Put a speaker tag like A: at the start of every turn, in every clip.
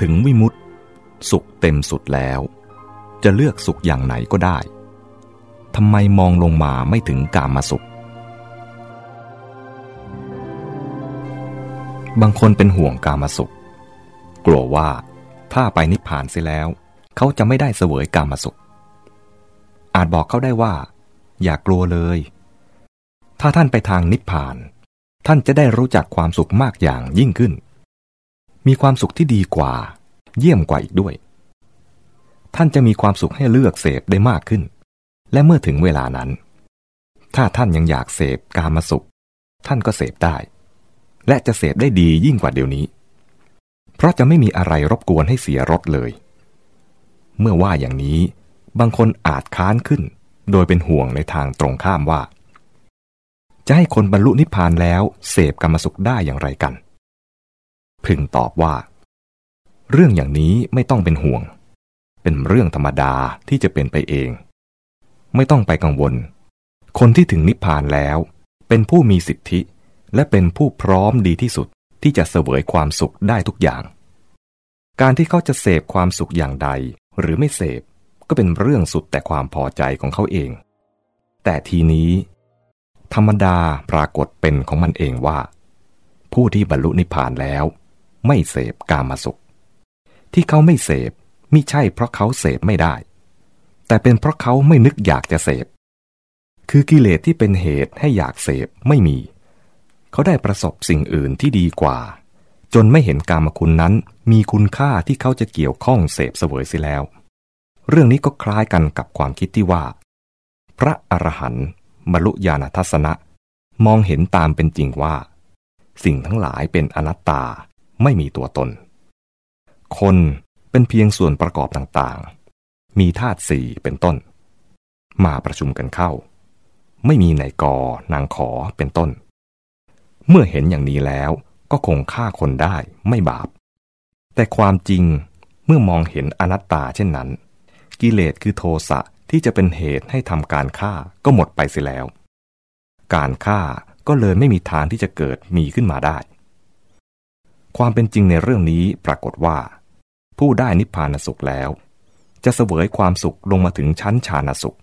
A: ถึงวิมุตติ สุขเต็มสุดแล้ว จะเลือกสุขอย่างไหนก็ได้ทำไมมองลงมาไม่ถึงกามาสุข บางคนเป็นห่วงกามาสุข กลัวว่าถ้าไปนิพพานเสียแล้ว เขาจะไม่ได้เสวยกามาสุข อาจบอกเขาได้ว่า อย่ากลัวเลย ถ้าท่านไปทางนิพพาน ท่านจะได้รู้จักความสุขมากอย่างยิ่งขึ้น มีความสุขที่ดีกว่า เยี่ยมกว่าอีกด้วย ท่านจะมีความสุขให้เลือกเสพได้มากขึ้น และเมื่อถึงเวลานั้น ถ้าท่านยังอยากเสพกามสุข ท่านก็เสพได้ และจะเสพได้ดียิ่งกว่าเดี๋ยวนี้ เพราะจะไม่มีอะไรรบกวนให้เสียรสเลย เมื่อว่าอย่างนี้ บางคนอาจค้านขึ้น โดยเป็นห่วงในทางตรงข้ามว่า จะให้คนบรรลุนิพพานแล้วเสพกรรมสุขได้อย่างไรกัน พึงตอบว่า เรื่องอย่างนี้ไม่ต้องเป็นห่วง เป็นเรื่องธรรมดาที่จะเป็นไปเอง ไม่ต้องไปกังวล คนที่ถึงนิพพานแล้ว เป็นผู้มีสิทธิ และเป็นผู้พร้อมดีที่สุดที่จะเสวยความสุขได้ทุกอย่าง การที่เขาจะเสพความสุขอย่างใดหรือไม่เสพก็เป็นเรื่องสุดแต่ความพอใจของเขาเอง แต่ทีนี้ ธรรมดาปรากฏเป็นของมันเองว่า ผู้ที่บรรลุนิพพานแล้ว ไม่เสพกามสุข ที่เขาไม่เสพมิใช่เพราะเขาเสพไม่ได้ แต่เป็นเพราะเขาไม่นึกอยากจะเสพ คือกิเลสที่เป็นเหตุให้อยากเสพไม่มี เขาได้ประสบสิ่งอื่นที่ดีกว่า จนไม่เห็นกามคุณนั้นมีคุณค่าที่เขาจะเกี่ยวข้องเสพเสวยเสียแล้ว เรื่องนี้ก็คล้ายกันกับความคิดที่ว่า พระอรหันต์บรรลุญาณทัศนะ มองเห็นตามเป็นจริงว่า สิ่งทั้งหลายเป็นอนัตตา ไม่มีตัวตน คนเป็นเพียงส่วนประกอบต่างๆ มีธาตุสี่เป็นต้น มาประชุมกันเข้า ไม่มีนายกนางขอเป็นต้น เมื่อเห็นอย่างนี้แล้วก็คงฆ่าคนได้ไม่บาป แต่ความจริงเมื่อมองเห็นอนัตตาเช่นนั้น กิเลสคือโทสะที่จะเป็นเหตุให้ทำการฆ่าก็หมดไปเสียแล้ว การฆ่าก็เลยไม่มีทางที่จะเกิดมีขึ้นมาได้ ความเป็นจริงในเรื่องนี้ปรากฏว่า ผู้ได้นิพพานสุขแล้ว จะเสวยความสุขลงมาถึงชั้นฌานสุข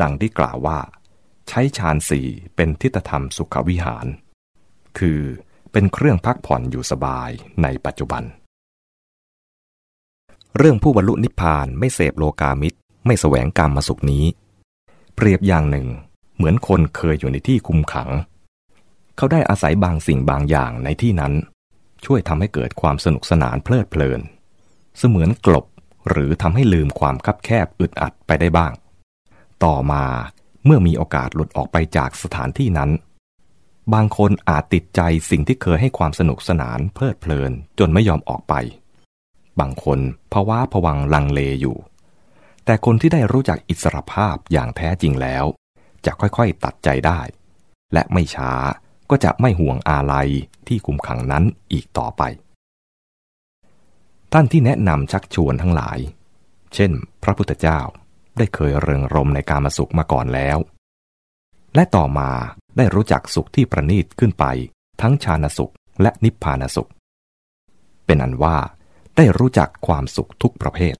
A: ดังที่กล่าวว่า ใช้ฌานสี่เป็นทิฏฐธรรมสุขวิหาร คือเป็นเครื่องพักผ่อนอยู่สบายในปัจจุบัน เรื่องผู้บรรลุนิพพานไม่เสพโลกามิตร ไม่แสวงกรรมมาสุขนี้ เปรียบอย่างหนึ่ง เหมือนคนเคยอยู่ในที่คุมขัง เขาได้อาศัยบางสิ่งบางอย่างในที่นั้น ช่วยทำให้เกิดความสนุกสนานเพลิดเพลิน เสมือนกลบหรือทำให้ลืมความคับแคบอึดอัดไปได้บ้าง ต่อมาเมื่อมีโอกาสหลุดออกไปจากสถานที่นั้น บางคนอาจติดใจสิ่งที่เคยให้ความสนุกสนานเพลิดเพลินจนไม่ยอมออกไป บางคนภาวะผวังลังเลอยู่ แต่คนที่ได้รู้จักอิสรภาพอย่างแท้จริงแล้ว จะค่อยๆตัดใจได้ และไม่ช้า ก็จะไม่ห่วงอาลัยที่คุมขังนั้นอีกต่อไป ท่านที่แนะนำชักชวนทั้งหลาย เช่น พระพุทธเจ้าได้เคยเริงรมในการมาสุขมาก่อนแล้ว และต่อมาได้รู้จักสุขที่ประณีตขึ้นไป ทั้งชาณสุขและนิพพานสุข เป็นอันว่าได้รู้จักความสุขทุกประเภท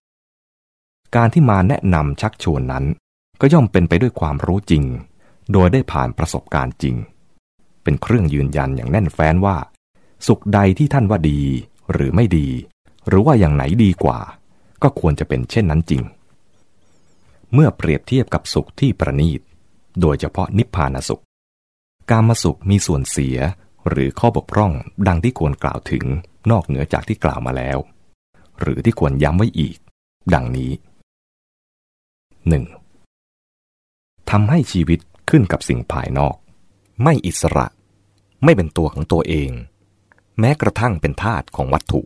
A: การที่มาแนะนำชักชวนนั้น ก็ย่อมเป็นไปด้วยความรู้จริง โดยได้ผ่านประสบการณ์จริง เป็นเครื่องยืนยันอย่างแน่นแฟ้นว่า สุขใดที่ท่านว่าดีหรือไม่ดี หรือว่าอย่างไหนดีกว่า ก็ควรจะเป็นเช่นนั้นจริง เมื่อเปรียบเทียบกับสุขที่ประณีต โดยเฉพาะนิพพานสุข การมาสุขมีส่วนเสียหรือข้อบกพร่องดังที่ควรกล่าวถึงนอกเหนือจากที่กล่าวมาแล้ว หรือที่ควรย้ำไว้อีก ดังนี้ 1. ทำให้ชีวิตขึ้นกับสิ่งภายนอก ไม่อิสระ ไม่เป็นตัวของตัวเอง แม้กระทั่งเป็นทาสของวัตถุ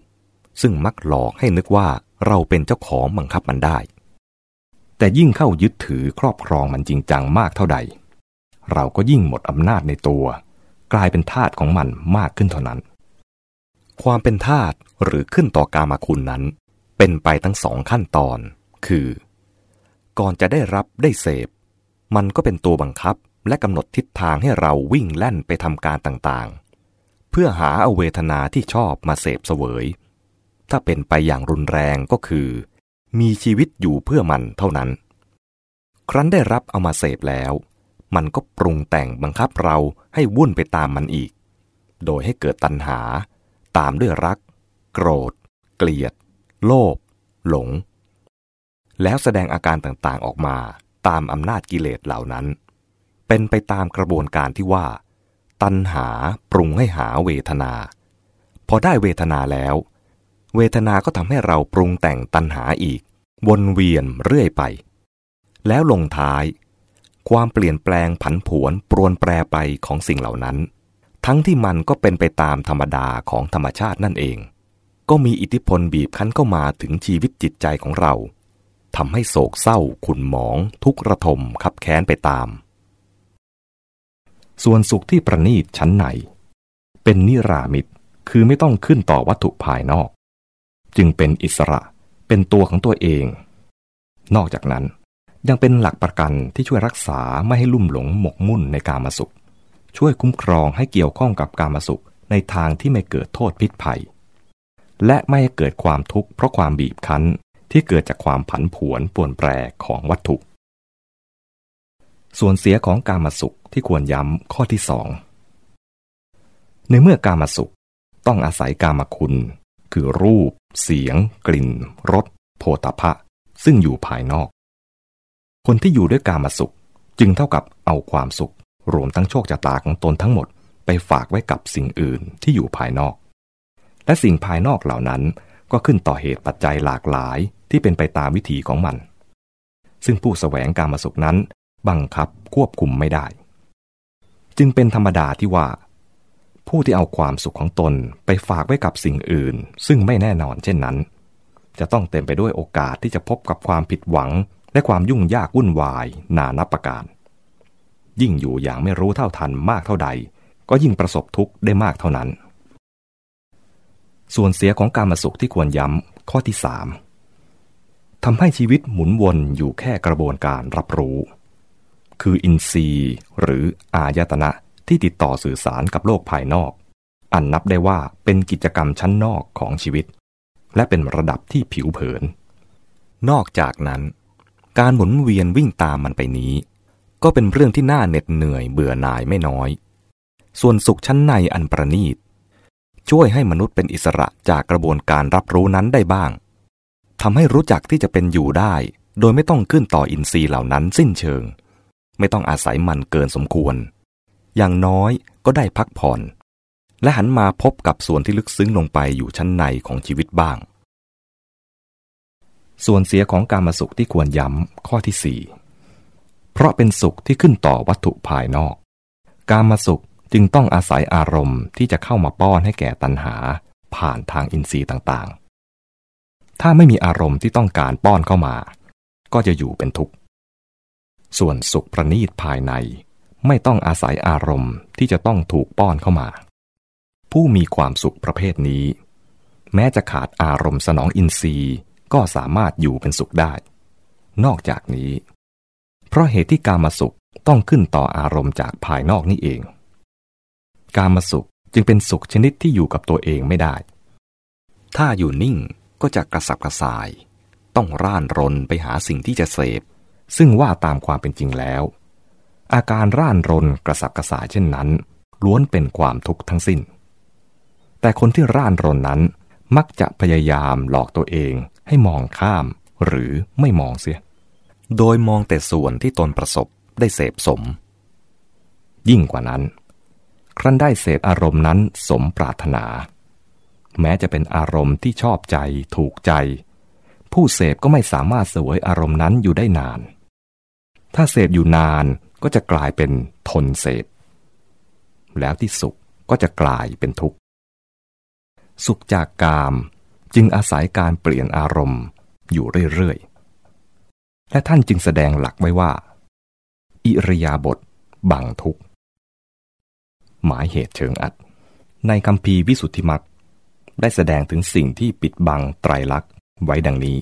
A: ซึ่งมักหลอกให้นึกว่าเราเป็นเจ้าของบังคับมันได้ แต่ยิ่งเข้ายึดถือครอบครองมันจริงจังมากเท่าใด เราก็ยิ่งหมดอำนาจในตัว กลายเป็นทาสของมันมากขึ้นเท่านั้น ความเป็นทาสหรือขึ้นต่อกามาคุณนั้น เป็นไปทั้งสองขั้นตอน คือ ก่อนจะได้รับได้เสพ มันก็เป็นตัวบังคับ และกำหนดทิศทางให้เราวิ่งแล่นไปทำการต่างๆ เพื่อหาเอาเวทนาที่ชอบมาเสพเสวย ถ้าเป็นไปอย่างรุนแรงก็คือ มีชีวิตอยู่เพื่อมันเท่านั้น ครั้นได้รับเอามาเสพแล้ว มันก็ปรุงแต่งบังคับเราให้วุ่นไปตามมันอีก โดยให้เกิดตัณหา ตามด้วยรัก โกรธ เกลียด โลภหลง แล้วแสดงอาการต่างๆออกมาตามอำนาจกิเลสเหล่านั้น เป็นไปตามกระบวนการที่ว่า ตัณหาปรุงให้หาเวทนา พอได้เวทนาแล้ว เวทนาก็ทำให้เราปรุงแต่งตัณหาอีก วนเวียนเรื่อยไป แล้วลงท้าย ความเปลี่ยนแปลงผันผวนปรวนแปรไปของสิ่งเหล่านั้น ทั้งที่มันก็เป็นไปตามธรรมดาของธรรมชาตินั่นเอง ก็มีอิทธิพลบีบคั้นเข้ามาถึงชีวิตจิตใจของเราทำให้โศกเศร้าขุนหมอง ทุกระทมขับแค้นไปตาม ส่วนสุขที่ประณีตชั้นใน เป็นนิรามิตคือไม่ต้องขึ้นต่อวัตถุภายนอก จึงเป็นอิสระเป็นตัวของตัวเอง นอกจากนั้นยังเป็นหลักประกันที่ช่วยรักษาไม่ให้ลุ่มหลงหมกมุ่นในการมาสุข ช่วยคุ้มครองให้เกี่ยวข้องกับการมาสุขในทางที่ไม่เกิดโทษพิษภัย และไม่ให้เกิดความทุกข์เพราะความบีบคั้นที่เกิดจากความผันผวนป่วนแปรของวัตถุ ส่วนเสียของการมาสุข ที่ควรย้ำข้อที่สองในเมื่อการมาสุขต้องอาศัยการมาคุณ คือรูป เสียง กลิ่นรสโผฏฐะซึ่งอยู่ภายนอก คนที่อยู่ด้วยการมาสุขจึงเท่ากับเอาความสุข รวมทั้งโชคชะตาของตนทั้งหมด ไปฝากไว้กับสิ่งอื่นที่อยู่ภายนอก และสิ่งภายนอกเหล่านั้นก็ขึ้นต่อเหตุปัจจัยหลากหลายที่เป็นไปตามวิถีของมัน ซึ่งผู้สแสวงการมาสุขนั้น บังคับควบคุมไม่ได้ จึงเป็นธรรมดาที่ว่า ผู้ที่เอาความสุขของตนไปฝากไว้กับสิ่งอื่น ซึ่งไม่แน่นอนเช่นนั้น จะต้องเต็มไปด้วยโอกาสที่จะพบกับความผิดหวัง และความยุ่งยากวุ่นวาย นานับประการ ยิ่งอยู่อย่างไม่รู้เท่าทันมากเท่าใด ก็ยิ่งประสบทุกข์ได้มากเท่านั้น ส่วนเสียของการมาสุขที่ควรย้ำข้อที่สามทำให้ชีวิตหมุนวนอยู่แค่กระบวนการรับรู้ คืออินทรีย์หรืออายตนะที่ติดต่อสื่อสารกับโลกภายนอก อันนับได้ว่าเป็นกิจกรรมชั้นนอกของชีวิต และเป็นระดับที่ผิวเผิน นอกจากนั้น การหมุนเวียนวิ่งตามมันไปนี้ ก็เป็นเรื่องที่น่าเหน็ดเหนื่อยเบื่อหน่ายไม่น้อย ส่วนสุขชั้นในอันประณีต ช่วยให้มนุษย์เป็นอิสระจากกระบวนการรับรู้นั้นได้บ้างทำให้รู้จักที่จะเป็นอยู่ได้ โดยไม่ต้องขึ้นต่ออินทรีย์เหล่านั้นสิ้นเชิง ไม่ต้องอาศัยมันเกินสมควร อย่างน้อยก็ได้พักผ่อน และหันมาพบกับส่วนที่ลึกซึ้งลงไปอยู่ชั้นในของชีวิตบ้าง ส่วนเสียของการมาสุขที่ควรย้ำข้อที่สี่เพราะเป็นสุขที่ขึ้นต่อวัตถุภายนอก การมาสุขจึงต้องอาศัยอารมณ์ที่จะเข้ามาป้อนให้แก่ตัณหา ผ่านทางอินทรีย์ต่างๆ ถ้าไม่มีอารมณ์ที่ต้องการป้อนเข้ามา ก็จะอยู่เป็นทุกข์ ส่วนสุขประณีตภายใน ไม่ต้องอาศัยอารมณ์ที่จะต้องถูกป้อนเข้ามา ผู้มีความสุขประเภทนี้ แม้จะขาดอารมณ์สนองอินทรีย์ก็สามารถอยู่เป็นสุขได้ นอกจากนี้ เพราะเหตุที่การมาสุขต้องขึ้นต่ออารมณ์จากภายนอกนี่เอง การมาสุขจึงเป็นสุขชนิดที่อยู่กับตัวเองไม่ได้ ถ้าอยู่นิ่งก็จะกระสับกระส่าย ต้องร่านรนไปหาสิ่งที่จะเสพ ซึ่งว่าตามความเป็นจริงแล้ว อาการร่านรนกระสับกระส่ายเช่นนั้น ล้วนเป็นความทุกข์ทั้งสิ้น แต่คนที่ร่านรนนั้นมักจะพยายามหลอกตัวเองให้มองข้ามหรือไม่มองเสีย โดยมองแต่ส่วนที่ตนประสบได้เสพสม ยิ่งกว่านั้น ครั้นได้เสพอารมณ์นั้นสมปรารถนา แม้จะเป็นอารมณ์ที่ชอบใจถูกใจ ผู้เสพก็ไม่สามารถเสวยอารมณ์นั้นอยู่ได้นาน ถ้าเสพอยู่นานก็จะกลายเป็นทนเสพ แล้วที่สุขก็จะกลายเป็นทุกข์ สุขจากกามจึงอาศัยการเปลี่ยนอารมณ์อยู่เรื่อยๆ และท่านจึงแสดงหลักไว้ว่า อิริยาบถบังทุกข์ หมายเหตุเชิงอัด ในคำพีวิสุทธิมักได้แสดงถึงสิ่งที่ปิดบังไตรลักษณ์ไว้ดังนี้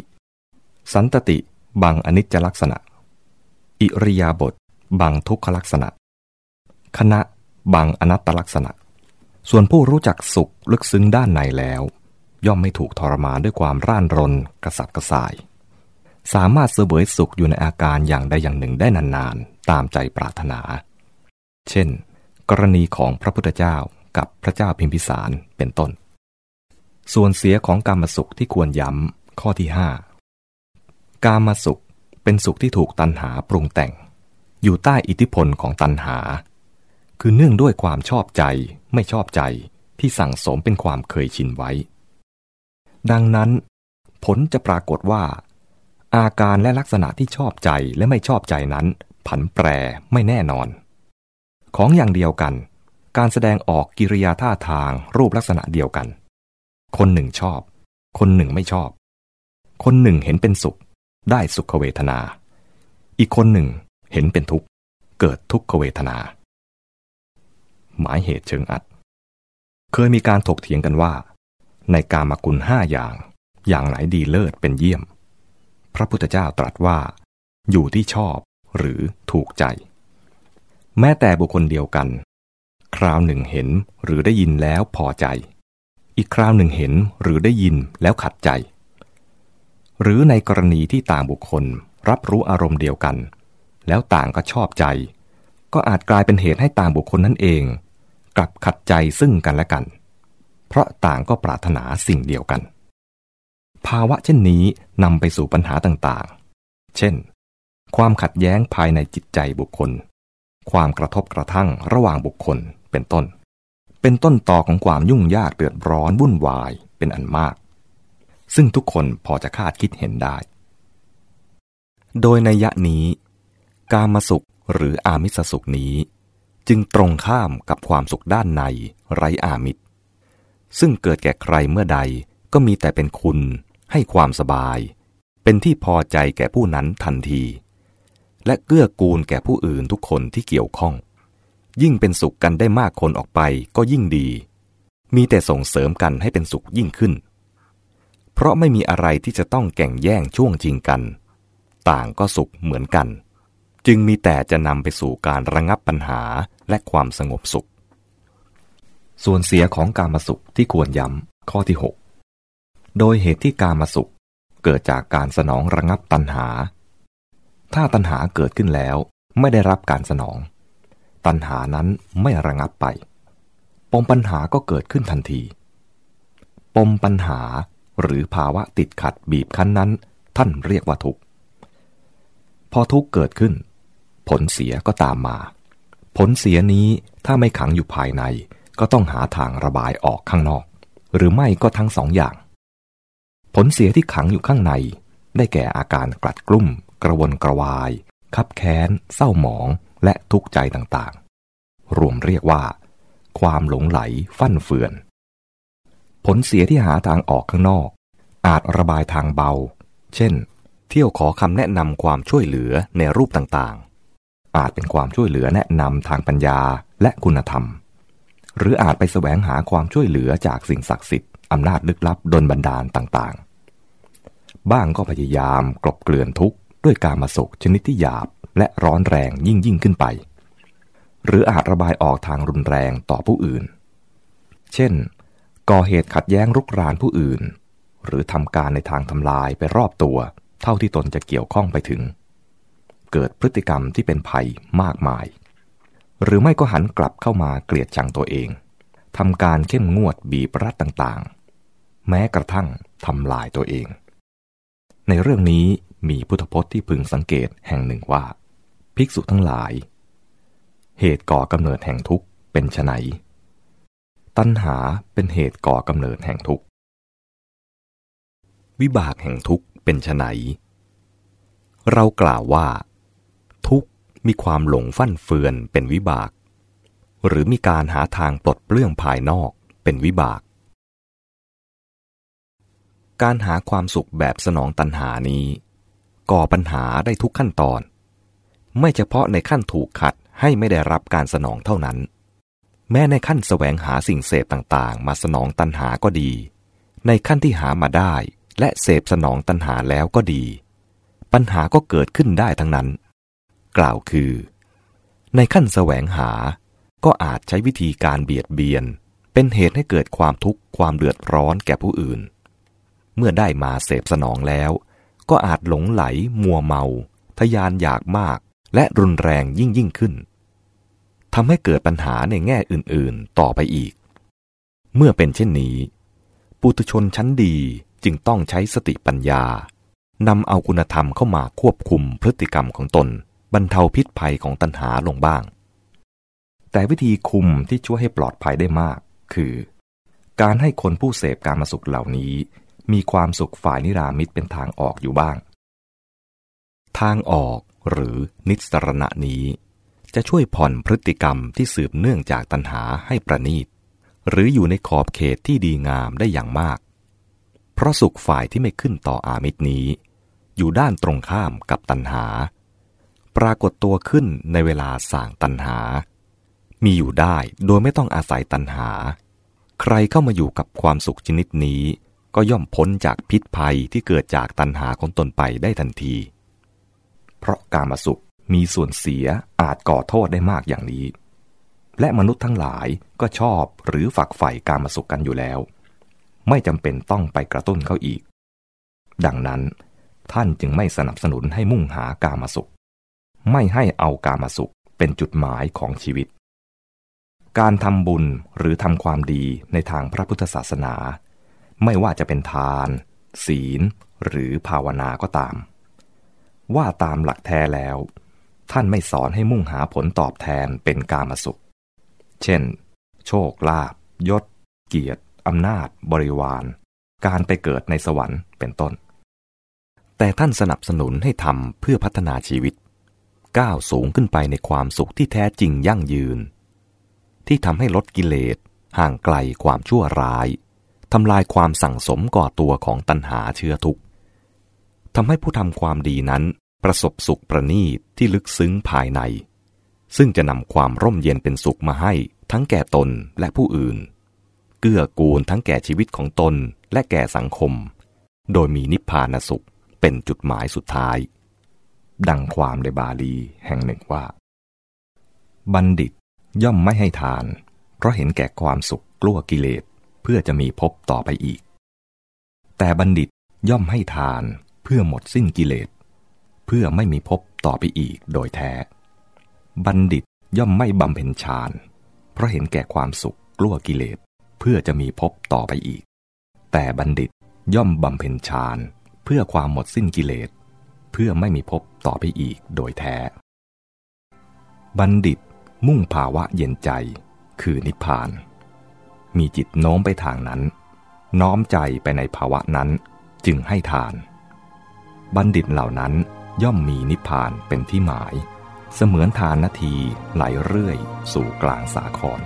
A: สันตติบังอนิจจลักษณะ อิริยาบถบังทุกขลักษณะ คณะบังอนัตตลักษณะ ส่วนผู้รู้จักสุขลึกซึ้งด้านในแล้ว ย่อมไม่ถูกทรมานด้วยความร่านรนกระสับกระส่าย สามารถเสวยสุขอยู่ในอาการอย่างใดอย่างหนึ่งได้นานๆ ตามใจปรารถนา เช่น กรณีของพระพุทธเจ้ากับพระเจ้าพิมพิสารเป็นต้น ส่วนเสียของกรรมสุขที่ควรย้ำข้อที่ห้ากามสุข เป็นสุขที่ถูกตันหาปรุงแต่ง อยู่ใต้อิทธิพลของตันหา คือเนื่องด้วยความชอบใจไม่ชอบใจที่สั่งสมเป็นความเคยชินไว้ ดังนั้น ผลจะปรากฏว่า อาการและลักษณะที่ชอบใจและไม่ชอบใจนั้น ผันแปรไม่แน่นอน ของอย่างเดียวกัน การแสดงออกกิริยาท่าทางรูปลักษณะเดียวกัน คนหนึ่งชอบ คนหนึ่งไม่ชอบ คนหนึ่งเห็นเป็นสุข ได้สุขเวทนา อีกคนหนึ่งเห็นเป็นทุกข์ เกิดทุกขเวทนา หมายเหตุเชิงอัด เคยมีการถกเถียงกันว่า ในกามกุลห้าอย่าง อย่างไหนดีเลิศเป็นเยี่ยม พระพุทธเจ้าตรัสว่า อยู่ที่ชอบหรือถูกใจ แม้แต่บุคคลเดียวกัน คราวหนึ่งเห็นหรือได้ยินแล้วพอใจ อีกคราวหนึ่งเห็นหรือได้ยินแล้วขัดใจ หรือในกรณีที่ต่างบุคคลรับรู้อารมณ์เดียวกัน แล้วต่างก็ชอบใจ ก็อาจกลายเป็นเหตุให้ต่างบุคคลนั่นเอง กลับขัดใจซึ่งกันและกัน เพราะต่างก็ปรารถนาสิ่งเดียวกัน ภาวะเช่นนี้นำไปสู่ปัญหาต่างๆ เช่น ความขัดแย้งภายในจิตใจบุคคล ความกระทบกระทั่งระหว่างบุคคลเป็นต้น เป็นต้นต่อของความยุ่งยากเดือดร้อนวุ่นวายเป็นอันมาก ซึ่งทุกคนพอจะคาดคิดเห็นได้ โดยในยะนี้ กามสุขหรืออามิสสุขนี้ จึงตรงข้ามกับความสุขด้านในไร้อามิตร ซึ่งเกิดแก่ใครเมื่อใดก็มีแต่เป็นคุณให้ความสบาย เป็นที่พอใจแก่ผู้นั้นทันที และเกื้อกูลแก่ผู้อื่นทุกคนที่เกี่ยวข้อง ยิ่งเป็นสุขกันได้มากคนออกไปก็ยิ่งดี มีแต่ส่งเสริมกันให้เป็นสุขยิ่งขึ้น เพราะไม่มีอะไรที่จะต้องแก่งแย่งช่วงจริงกัน ต่างก็สุขเหมือนกัน จึงมีแต่จะนำไปสู่การระงับปัญหาและความสงบสุข ส่วนเสียของการมาสุขที่ควรย้ำข้อที่ 6 โดยเหตุที่การมาสุขเกิดจากการสนองระงับตัณหา ถ้าตัณหาเกิดขึ้นแล้วไม่ได้รับการสนอง ตัณหานั้นไม่ระงับไป ปมปัญหาก็เกิดขึ้นทันที ปมปัญหา หรือภาวะติดขัดบีบคั้นนั้น ท่านเรียกว่าทุกข์ พอทุกข์เกิดขึ้น ผลเสียก็ตามมา ผลเสียนี้ถ้าไม่ขังอยู่ภายใน ก็ต้องหาทางระบายออกข้างนอก หรือไม่ก็ทั้งสองอย่าง ผลเสียที่ขังอยู่ข้างใน ได้แก่อาการกลัดกลุ้ม กระวนกระวาย คับแค้น เศร้าหมอง และทุกข์ใจต่างๆ รวมเรียกว่า ความหลงไหล ฟั่นเฟือน ลเสียที่หาทางออกข้างนอก อาจระบายทางเบา เช่น เที่ยวขอคำแนะนำความช่วยเหลือในรูปต่างๆ อาจเป็นความช่วยเหลือแนะนำทางปัญญาและคุณธรรม หรืออาจไปแสวงหาความช่วยเหลือจากสิ่งศักดิ์สิทธิ์อำนาจลึกลับดนบันดาลต่างๆ บ้างก็พยายามกลบเกลื่อนทุกข์ด้วยการมาสุขชนิดที่หยาบและร้อนแรงยิ่งยิ่งขึ้นไป หรืออาจระบายออกทางรุนแรงต่อผู้อื่น เช่น ก่อเหตุขัดแย้งรุกรานผู้อื่น หรือทำการในทางทำลายไปรอบตัว เท่าที่ตนจะเกี่ยวข้องไปถึง เกิดพฤติกรรมที่เป็นภัยมากมาย หรือไม่ก็หันกลับเข้ามาเกลียดชังตัวเองทำการเข้มงวดบีบรัดต่างๆ แม้กระทั่งทำลายตัวเอง ในเรื่องนี้มีพุทธพจน์ที่พึงสังเกตแห่งหนึ่งว่า ภิกษุทั้งหลาย เหตุก่อกำเนิดแห่งทุกข์เป็นไฉน ตัณหาเป็นเหตุก่อกำเนิดแห่งทุกข์ วิบากแห่งทุกข์เป็นไฉนเรากล่าวว่า ทุกข์มีความหลงฟั่นเฟือนเป็นวิบาก หรือมีการหาทางปลดเปลื้องภายนอกเป็นวิบาก การหาความสุขแบบสนองตัณหานี้ ก่อปัญหาได้ทุกขั้นตอน ไม่เฉพาะในขั้นถูกขัดให้ไม่ได้รับการสนองเท่านั้น แม้ในขั้นแสวงหาสิ่งเสพต่างๆ มาสนองตัณหาก็ดี ในขั้นที่หามาได้ และเสพสนองตัณหาแล้วก็ดี ปัญหาก็เกิดขึ้นได้ทั้งนั้น กล่าวคือ ในขั้นแสวงหา ก็อาจใช้วิธีการเบียดเบียน เป็นเหตุให้เกิดความทุกข์ความเดือดร้อนแก่ผู้อื่น เมื่อได้มาเสพสนองแล้ว ก็อาจหลงไหล มัวเมา ทยานอยากมาก และรุนแรงยิ่งยิ่งขึ้น ทำให้เกิดปัญหาในแง่อื่นๆ ต่อไปอีก เมื่อเป็นเช่นนี้ ปุถุชนชั้นดีจึงต้องใช้สติปัญญานำเอาคุณธรรมเข้ามาควบคุมพฤติกรรมของตน บรรเทาพิษภัยของตัณหาลงบ้าง แต่วิธีคุมที่ช่วยให้ปลอดภัยได้มาก คือ การให้คนผู้เสพการมาสุขเหล่านี้ มีความสุขฝ่ายนิรามิตเป็นทางออกอยู่บ้าง ทางออกหรือนิสรณะนี้ จะช่วยผ่อนพฤติกรรมที่สืบเนื่องจากตัณหาให้ประนีต หรืออยู่ในขอบเขตที่ดีงามได้อย่างมาก เพราะสุขฝ่ายที่ไม่ขึ้นต่ออามิตรนี้ อยู่ด้านตรงข้ามกับตัณหา ปรากฏตัวขึ้นในเวลาส่างตัณหา มีอยู่ได้โดยไม่ต้องอาศัยตัณหา ใครเข้ามาอยู่กับความสุขชนิดนี้ก็ย่อมพ้นจากพิษภัยที่เกิดจากตัณหาของตนไปได้ทันที เพราะการมาสุข มีส่วนเสียอาจก่อโทษได้มากอย่างนี้ และมนุษย์ทั้งหลายก็ชอบหรือฝักใฝ่การมาสุขกันอยู่แล้ว ไม่จำเป็นต้องไปกระตุ้นเขาอีก ดังนั้นท่านจึงไม่สนับสนุนให้มุ่งหาการมาสุข ไม่ให้เอากามาสุขเป็นจุดหมายของชีวิต การทำบุญหรือทำความดีในทางพระพุทธศาสนา ไม่ว่าจะเป็นทาน ศีล หรือภาวนาก็ตาม ว่าตามหลักแท้แล้ว ท่านไม่สอนให้มุ่งหาผลตอบแทนเป็นกามาสุข เช่น โชคลาภยศ เกียรติอำนาจ บริวาร การไปเกิดในสวรรค์เป็นต้น แต่ท่านสนับสนุนให้ทำเพื่อพัฒนาชีวิต ก้าวสูงขึ้นไปในความสุขที่แท้จริงยั่งยืน ที่ทำให้ลดกิเลส ห่างไกลความชั่วร้ายทำลายความสั่งสมก่อตัวของตัณหาเชื้อทุกข์ทำให้ผู้ทำความดีนั้น ประสบสุขประณีตที่ลึกซึ้งภายใน ซึ่งจะนำความร่มเย็นเป็นสุขมาให้ทั้งแก่ตนและผู้อื่น เกื้อกูลทั้งแก่ชีวิตของตนและแก่สังคม โดยมีนิพพานสุขเป็นจุดหมายสุดท้าย ดังความในบาลีแห่งหนึ่งว่า บัณฑิตย่อมไม่ให้ทาน เพราะเห็นแก่ความสุขกลัวกิเลสเพื่อจะมีพบต่อไปอีก แต่บัณฑิตย่อมให้ทานเพื่อหมดสิ้นกิเลส เพื่อไม่มีพบต่อไปอีกโดยแท้ บัณฑิตย่อมไม่บำเพ็ญฌานเพราะเห็นแก่ความสุขกลัวกิเลสเพื่อจะมีพบต่อไปอีก แต่บัณฑิตย่อมบำเพ็ญฌานเพื่อความหมดสิ้นกิเลส เพื่อไม่มีพบต่อไปอีกโดยแท้ บัณฑิตมุ่งภาวะเย็นใจคือนิพพาน มีจิตโน้มไปทางนั้น น้อมใจไปในภาวะนั้นจึงให้ทาน บัณฑิตเหล่านั้น ย่อมมีนิพพานเป็นที่หมาย เสมือนทานนาทีไหลเรื่อยสู่กลางสาคร